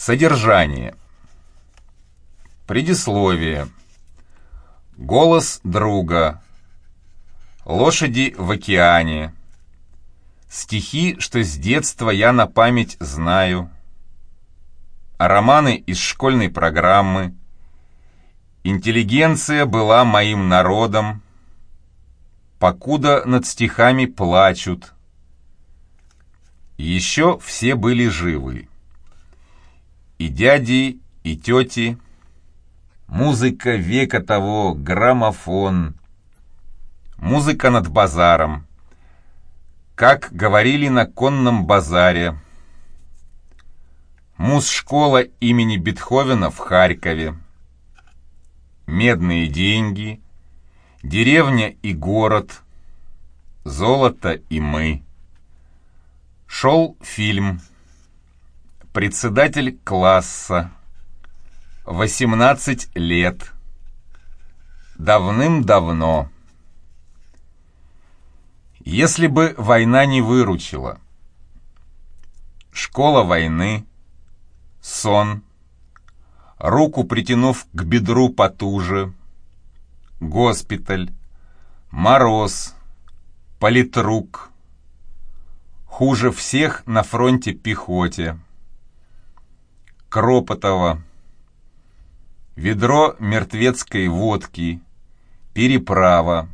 Содержание. Предисловие. Голос друга. Лошади в океане. Стихи, что с детства я на память знаю. Романы из школьной программы. Интеллигенция была моим народом. Покуда над стихами плачут. Еще все были живы. И дяди, и тети. Музыка века того, граммофон. Музыка над базаром. Как говорили на конном базаре. Муз-школа имени Бетховена в Харькове. Медные деньги. Деревня и город. Золото и мы. Шел фильм. Председатель класса. 18 лет. Давным-давно. Если бы война не выручила. Школа войны. Сон. Руку притянув к бедру потуже. Госпиталь. Мороз. Политрук. Хуже всех на фронте пехоте. Кропотова. Ведро мертвецкой водки. Переправа.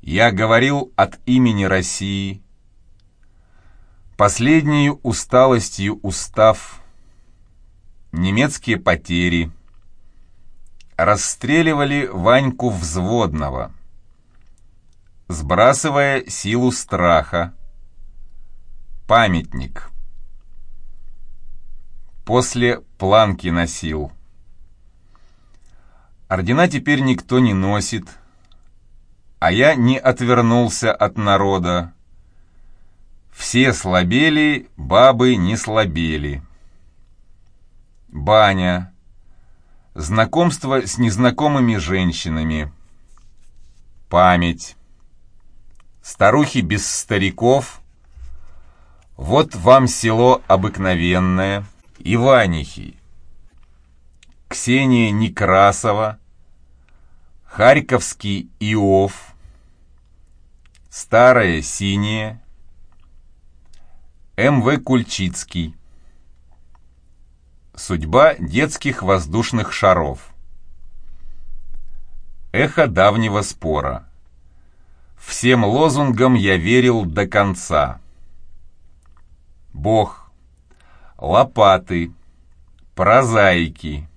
Я говорил от имени России. Последнюю усталостью устав. Немецкие потери. Расстреливали Ваньку Взводного. Сбрасывая силу страха. Памятник. После планки носил. Ордена теперь никто не носит, а я не отвернулся от народа. Все слабели, бабы не слабели. Баня. Знакомство с незнакомыми женщинами. Память. Старухи без стариков. Вот вам село обыкновенное. Иванихи. Ксения Некрасова. Харьковский Иов, Старое Синее, М.В. Кульчицкий. Судьба детских воздушных шаров. Эхо давнего спора. Всем лозунгам я верил до конца. Бог. Лопаты. Прозаики.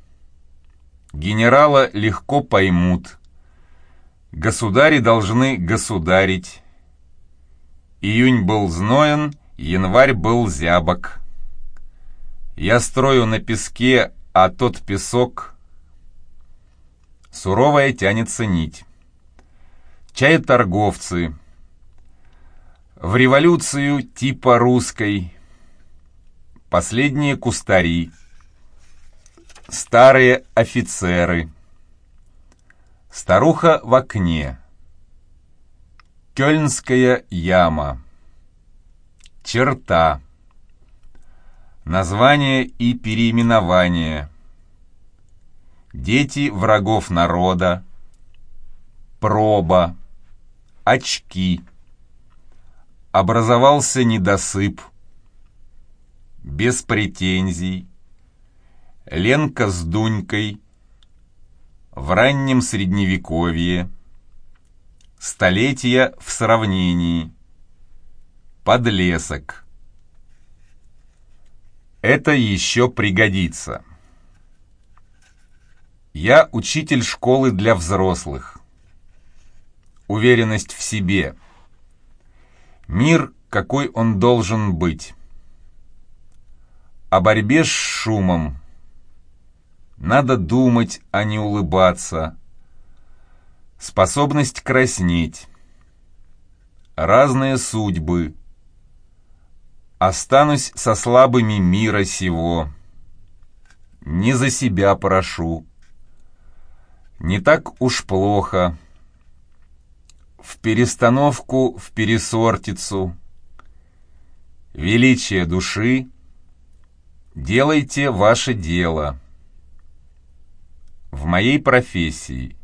Генерала легко поймут. Государи должны государить. Июнь был зноен, январь был зябок. Я строю на песке, а тот песок... Суровая тянется нить. Чай торговцы. В революцию типа русской. Последние кустари. Старые офицеры. Старуха в окне. Кёльнская яма. Черта. Название и переименование. Дети врагов народа. Проба. Очки. Образовался недосып. Без претензий. Ленка с Дунькой в раннем Средневековье, столетия в сравнении, подлесок. Это еще пригодится. Я учитель школы для взрослых. Уверенность в себе. Мир, какой он должен быть. О борьбе с шумом надо думать, а не улыбаться. Способность краснеть. Разные судьбы. Останусь со слабыми мира сего. Не за себя прошу. Не так уж плохо. В перестановку, в пересортицу. Величие души. Делайте ваше дело. В моей профессии.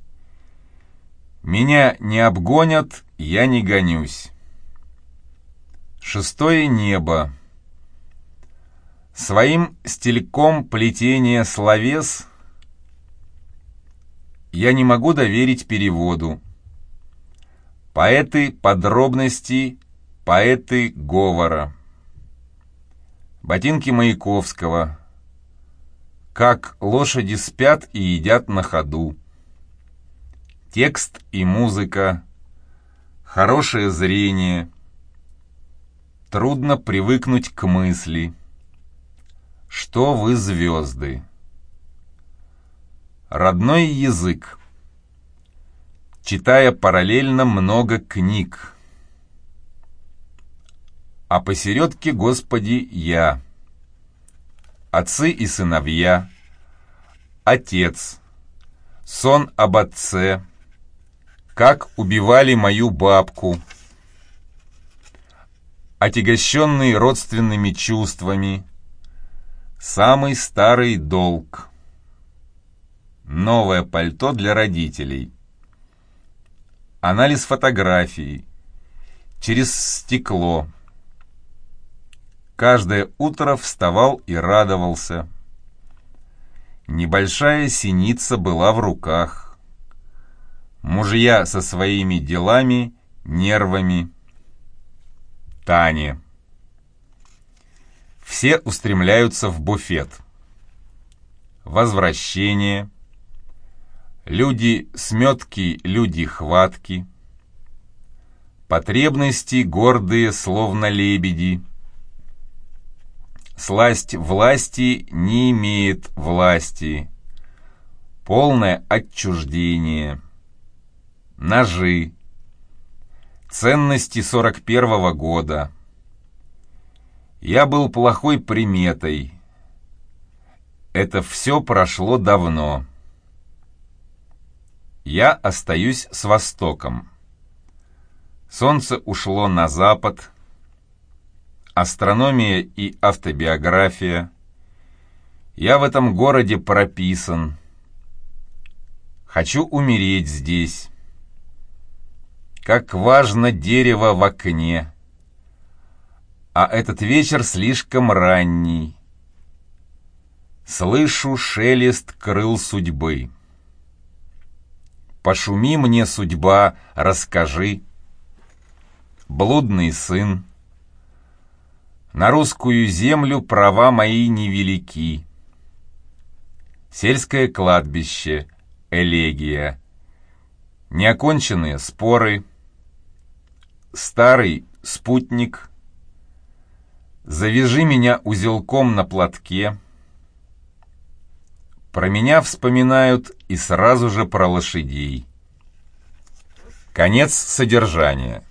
Меня не обгонят, я не гонюсь. Шестое небо. Своим стельком плетения словес я не могу доверить переводу. Поэты подробностей, поэты говора. Ботинки Маяковского. Как лошади спят и едят на ходу. Текст и музыка. Хорошее зрение. Трудно привыкнуть к мысли. Что вы звезды? Родной язык. Читая параллельно много книг. А посередке, Господи, я. Отцы и сыновья. Отец. Сон об отце. Как убивали мою бабку. Отягощенный родственными чувствами. Самый старый долг. Новое пальто для родителей. Анализ фотографий. Через стекло. Каждое утро вставал и радовался. Небольшая синица была в руках. Мужья со своими делами, нервами. Таня. Все устремляются в буфет. Возвращение. Люди сметки, люди хватки. Потребности гордые, словно лебеди. Сласть власти не имеет власти. Полное отчуждение. Ножи. Ценности 41-го года. Я был плохой приметой. Это все прошло давно. Я остаюсь с Востоком. Солнце ушло на запад, астрономия и автобиография. Я в этом городе прописан. Хочу умереть здесь. Как важно дерево в окне. А этот вечер слишком ранний. Слышу шелест крыл судьбы. Пошуми мне, судьба, расскажи. Блудный сын. На русскую землю права мои невелики. Сельское кладбище, элегия. Неоконченные споры. Старый спутник. Завяжи меня узелком на платке. Про меня вспоминают и сразу же про лошадей. Конец содержания.